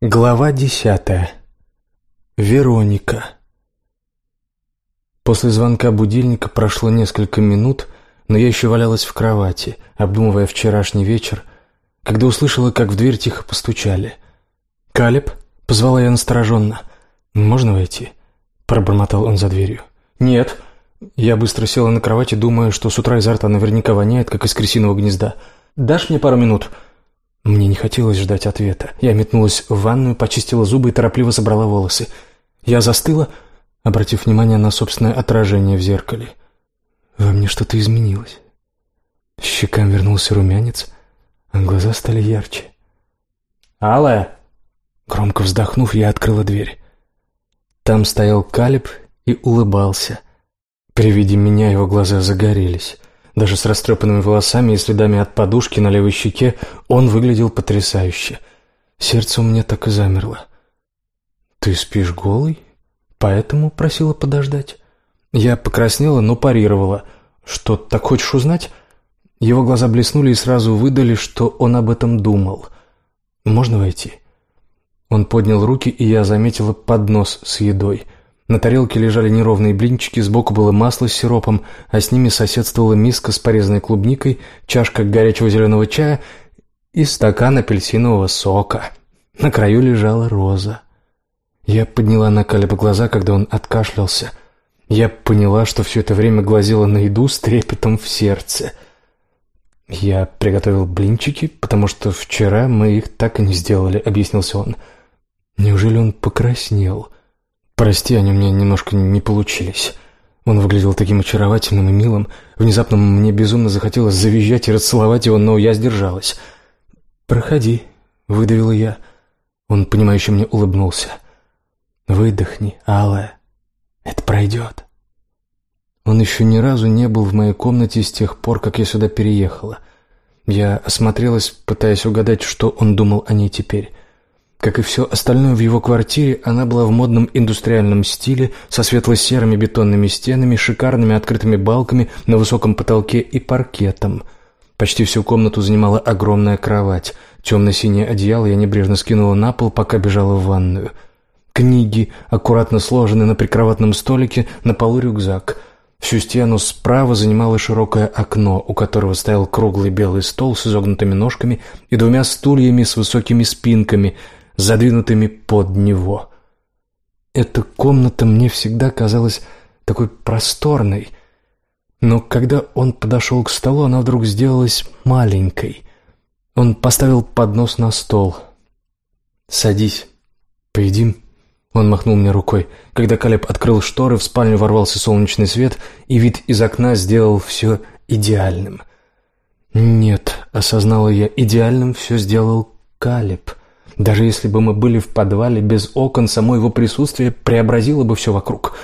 Глава десятая. Вероника. После звонка будильника прошло несколько минут, но я еще валялась в кровати, обдумывая вчерашний вечер, когда услышала, как в дверь тихо постучали. «Калеб?» — позвала я настороженно. «Можно войти?» — пробормотал он за дверью. «Нет». Я быстро села на кровати, думая, что с утра изо рта наверняка воняет, как из крысиного гнезда. «Дашь мне пару минут?» Мне не хотелось ждать ответа. Я метнулась в ванную, почистила зубы и торопливо собрала волосы. Я застыла, обратив внимание на собственное отражение в зеркале. Во мне что-то изменилось. Щекам вернулся румянец, а глаза стали ярче. «Алла!» Громко вздохнув, я открыла дверь. Там стоял Калиб и улыбался. При виде меня его глаза загорелись. Даже с растрепанными волосами и следами от подушки на левой щеке он выглядел потрясающе. Сердце у меня так и замерло. «Ты спишь голый? Поэтому просила подождать?» Я покраснела, но парировала. «Что, так хочешь узнать?» Его глаза блеснули и сразу выдали, что он об этом думал. «Можно войти?» Он поднял руки, и я заметила поднос с едой. На тарелке лежали неровные блинчики, сбоку было масло с сиропом, а с ними соседствовала миска с порезанной клубникой, чашка горячего зеленого чая и стакан апельсинового сока. На краю лежала роза. Я подняла на Калеба глаза, когда он откашлялся. Я поняла, что все это время глазела на еду с трепетом в сердце. «Я приготовил блинчики, потому что вчера мы их так и не сделали», — объяснился он. «Неужели он покраснел?» «Прости, они у меня немножко не получились». Он выглядел таким очаровательным и милым. Внезапно мне безумно захотелось завизжать и расцеловать его, но я сдержалась. «Проходи», — выдавила я. Он, понимающе мне улыбнулся. «Выдохни, Алая. Это пройдет». Он еще ни разу не был в моей комнате с тех пор, как я сюда переехала. Я осмотрелась, пытаясь угадать, что он думал о ней теперь. Как и все остальное в его квартире, она была в модном индустриальном стиле, со светло-серыми бетонными стенами, шикарными открытыми балками на высоком потолке и паркетом. Почти всю комнату занимала огромная кровать. Темно-синее одеяло я небрежно скинула на пол, пока бежала в ванную. Книги, аккуратно сложены на прикроватном столике, на полу рюкзак. Всю стену справа занимало широкое окно, у которого стоял круглый белый стол с изогнутыми ножками и двумя стульями с высокими спинками – задвинутыми под него. Эта комната мне всегда казалась такой просторной, но когда он подошел к столу, она вдруг сделалась маленькой. Он поставил поднос на стол. «Садись, поедим». Он махнул мне рукой. Когда Калеб открыл шторы, в спальню ворвался солнечный свет, и вид из окна сделал все идеальным. «Нет», — осознала я, — «идеальным все сделал Калеб». Даже если бы мы были в подвале без окон, само его присутствие преобразило бы все вокруг.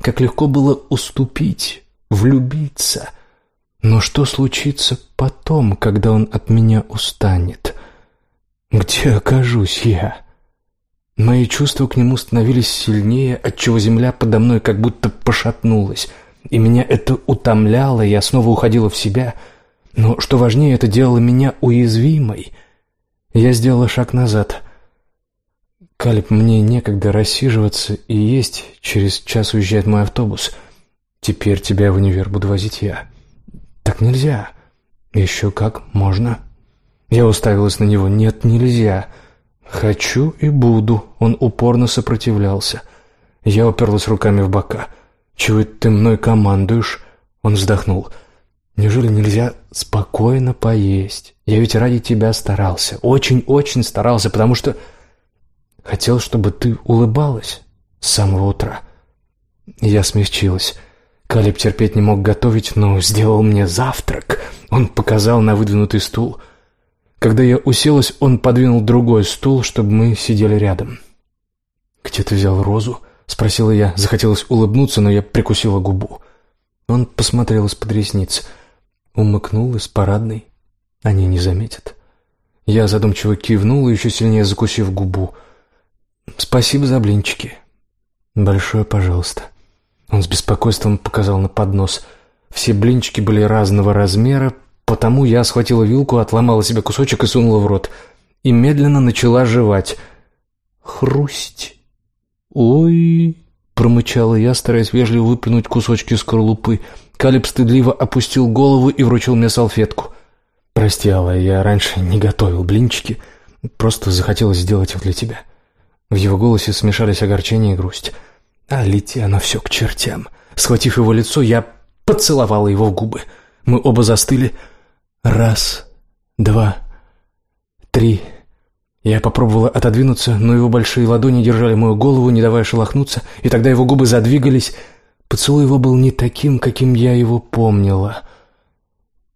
Как легко было уступить, влюбиться. Но что случится потом, когда он от меня устанет? Где окажусь я? Мои чувства к нему становились сильнее, отчего земля подо мной как будто пошатнулась. И меня это утомляло, я снова уходила в себя. Но, что важнее, это делало меня уязвимой — я сделала шаг назад. «Калиб, мне некогда рассиживаться и есть. Через час уезжает мой автобус. Теперь тебя в универ буду возить я». «Так нельзя». «Еще как, можно». Я уставилась на него. «Нет, нельзя». «Хочу и буду». Он упорно сопротивлялся. Я уперлась руками в бока. «Чего ты мной командуешь?» Он вздохнул. «Я Неужели нельзя спокойно поесть? Я ведь ради тебя старался, очень-очень старался, потому что хотел, чтобы ты улыбалась с самого утра. Я смягчилась. Калиб терпеть не мог готовить, но сделал мне завтрак. Он показал на выдвинутый стул. Когда я уселась, он подвинул другой стул, чтобы мы сидели рядом. «Где ты взял розу?» — спросила я. Захотелось улыбнуться, но я прикусила губу. Он посмотрел из-под ресниц — Умыкнул из парадной. Они не заметят. Я задумчиво кивнул, еще сильнее закусив губу. «Спасибо за блинчики». «Большое пожалуйста». Он с беспокойством показал на поднос. Все блинчики были разного размера, потому я схватила вилку, отломала себе кусочек и сунула в рот. И медленно начала жевать. Хрусть. «Ой!» — промычала я, стараясь вежливо выплюнуть кусочки скорлупы. Калиб стыдливо опустил голову и вручил мне салфетку. «Прости, Алла, я раньше не готовил блинчики. Просто захотелось сделать их для тебя». В его голосе смешались огорчение и грусть. «А лети оно все к чертям!» Схватив его лицо, я поцеловала его в губы. Мы оба застыли. Раз, два, три... Я попробовала отодвинуться, но его большие ладони держали мою голову, не давая шелохнуться, и тогда его губы задвигались. Поцелуй его был не таким, каким я его помнила.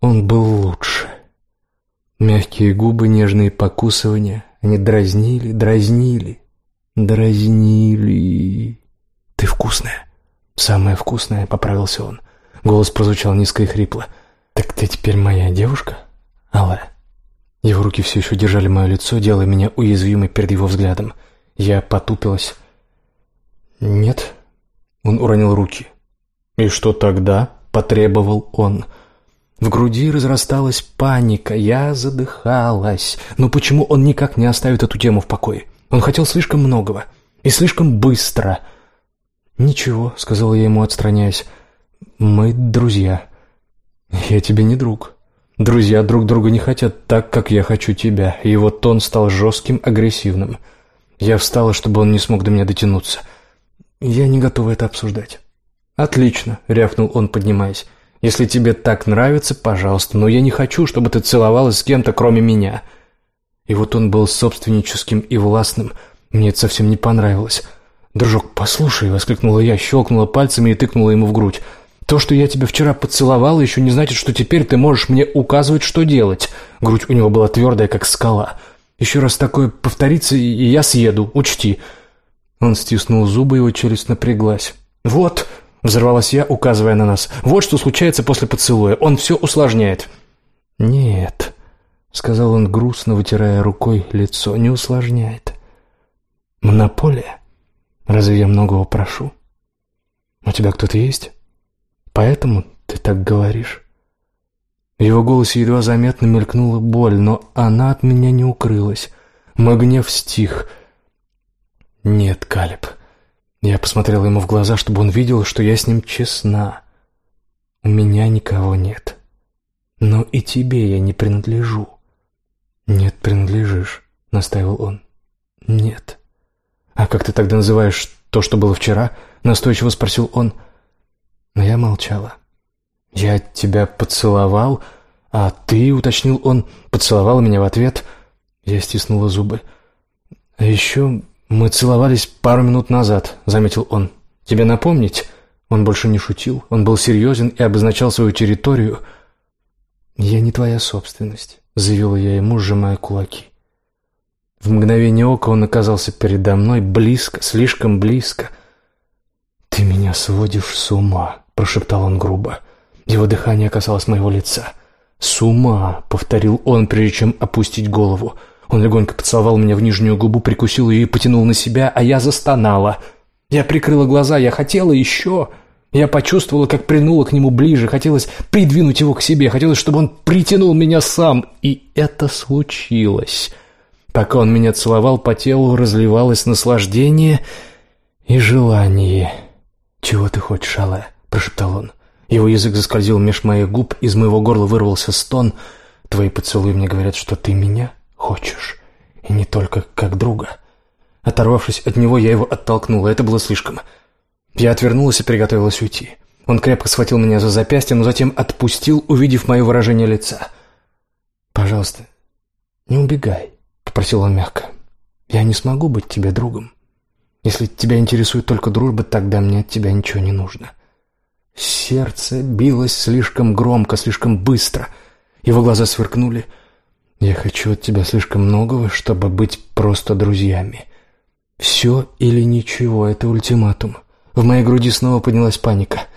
Он был лучше. Мягкие губы, нежные покусывания. Они дразнили, дразнили, дразнили. «Ты вкусная!» «Самая вкусная», — поправился он. Голос прозвучал низко и хрипло. «Так ты теперь моя девушка, Алла?» Его руки все еще держали мое лицо, делая меня уязвимой перед его взглядом. Я потупилась. «Нет». Он уронил руки. «И что тогда?» — потребовал он. В груди разрасталась паника, я задыхалась. Но почему он никак не оставит эту тему в покое? Он хотел слишком многого. И слишком быстро. «Ничего», — сказала я ему, отстраняясь. «Мы друзья». «Я тебе не друг». Друзья друг друга не хотят так, как я хочу тебя. Его тон стал жестким, агрессивным. Я встала, чтобы он не смог до меня дотянуться. Я не готова это обсуждать. «Отлично», — рявкнул он, поднимаясь. «Если тебе так нравится, пожалуйста, но я не хочу, чтобы ты целовалась с кем-то, кроме меня». И вот он был собственническим и властным. Мне это совсем не понравилось. «Дружок, послушай», — воскликнула я, щелкнула пальцами и тыкнула ему в грудь. То, что я тебя вчера поцеловала, еще не значит, что теперь ты можешь мне указывать, что делать. Грудь у него была твердая, как скала. Еще раз такое повторится, и я съеду, учти. Он стиснул зубы, его челюсть напряглась. Вот, взорвалась я, указывая на нас. Вот что случается после поцелуя. Он все усложняет. Нет, сказал он грустно, вытирая рукой лицо. Не усложняет. Монополия? Разве я многого прошу? У тебя кто-то есть? Поэтому ты так говоришь?» В его голосе едва заметно мелькнула боль, но она от меня не укрылась. Мой гнев стих. «Нет, Калиб». Я посмотрел ему в глаза, чтобы он видел, что я с ним честна. «У меня никого нет. Но и тебе я не принадлежу». «Нет, принадлежишь», — настаивал он. «Нет». «А как ты тогда называешь то, что было вчера?» — настойчиво спросил он. Но я молчала. «Я тебя поцеловал, а ты, — уточнил он, — поцеловала меня в ответ». Я стиснула зубы. «А еще мы целовались пару минут назад», — заметил он. «Тебе напомнить?» Он больше не шутил, он был серьезен и обозначал свою территорию. «Я не твоя собственность», — заявила я ему, сжимая кулаки. В мгновение ока он оказался передо мной близко, слишком близко. «Ты меня сводишь с ума», — прошептал он грубо. Его дыхание касалось моего лица. «С ума!» — повторил он, прежде чем опустить голову. Он легонько поцеловал меня в нижнюю губу, прикусил ее и потянул на себя, а я застонала. Я прикрыла глаза, я хотела еще. Я почувствовала, как принула к нему ближе, хотелось придвинуть его к себе, хотелось, чтобы он притянул меня сам. И это случилось. Пока он меня целовал, по телу разливалось наслаждение и желание. «Чего ты хочешь, Алле?» прошептал он. Его язык заскользил меж моих губ, из моего горла вырвался стон. «Твои поцелуи мне говорят, что ты меня хочешь, и не только как друга». Оторвавшись от него, я его оттолкнула, это было слишком. Я отвернулась и приготовилась уйти. Он крепко схватил меня за запястье, но затем отпустил, увидев мое выражение лица. «Пожалуйста, не убегай», — попросил он мягко. «Я не смогу быть тебе другом. Если тебя интересует только дружба, тогда мне от тебя ничего не нужно». Сердце билось слишком громко, слишком быстро. Его глаза сверкнули. «Я хочу от тебя слишком многого, чтобы быть просто друзьями. Все или ничего — это ультиматум». В моей груди снова поднялась паника.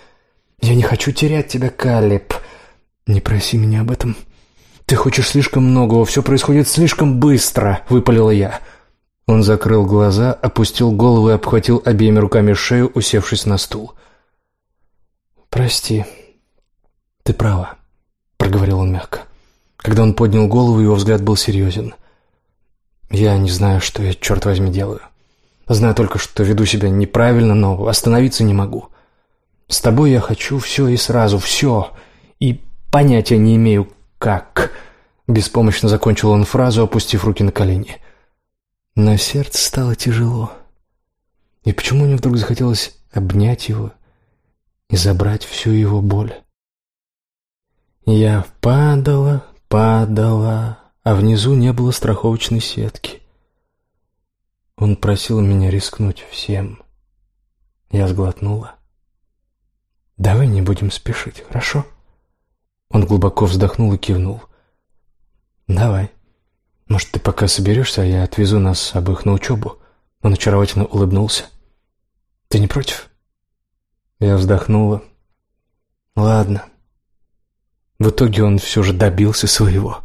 «Я не хочу терять тебя, Калеб. Не проси меня об этом. Ты хочешь слишком многого, все происходит слишком быстро», — выпалила я. Он закрыл глаза, опустил голову и обхватил обеими руками шею, усевшись на стул. «Прости, ты права», — проговорил он мягко. Когда он поднял голову, его взгляд был серьезен. «Я не знаю, что я, черт возьми, делаю. Знаю только, что веду себя неправильно, но остановиться не могу. С тобой я хочу все и сразу, все. И понятия не имею, как. Беспомощно закончил он фразу, опустив руки на колени. На сердце стало тяжело. И почему мне вдруг захотелось обнять его и забрать всю его боль? Я падала, падала, а внизу не было страховочной сетки. Он просил меня рискнуть всем. Я сглотнула. «Давай не будем спешить, хорошо?» Он глубоко вздохнул и кивнул. «Давай. Может, ты пока соберешься, а я отвезу нас обоих на учебу?» Он очаровательно улыбнулся. «Ты не против?» Я вздохнула. «Ладно». В итоге он все же добился своего.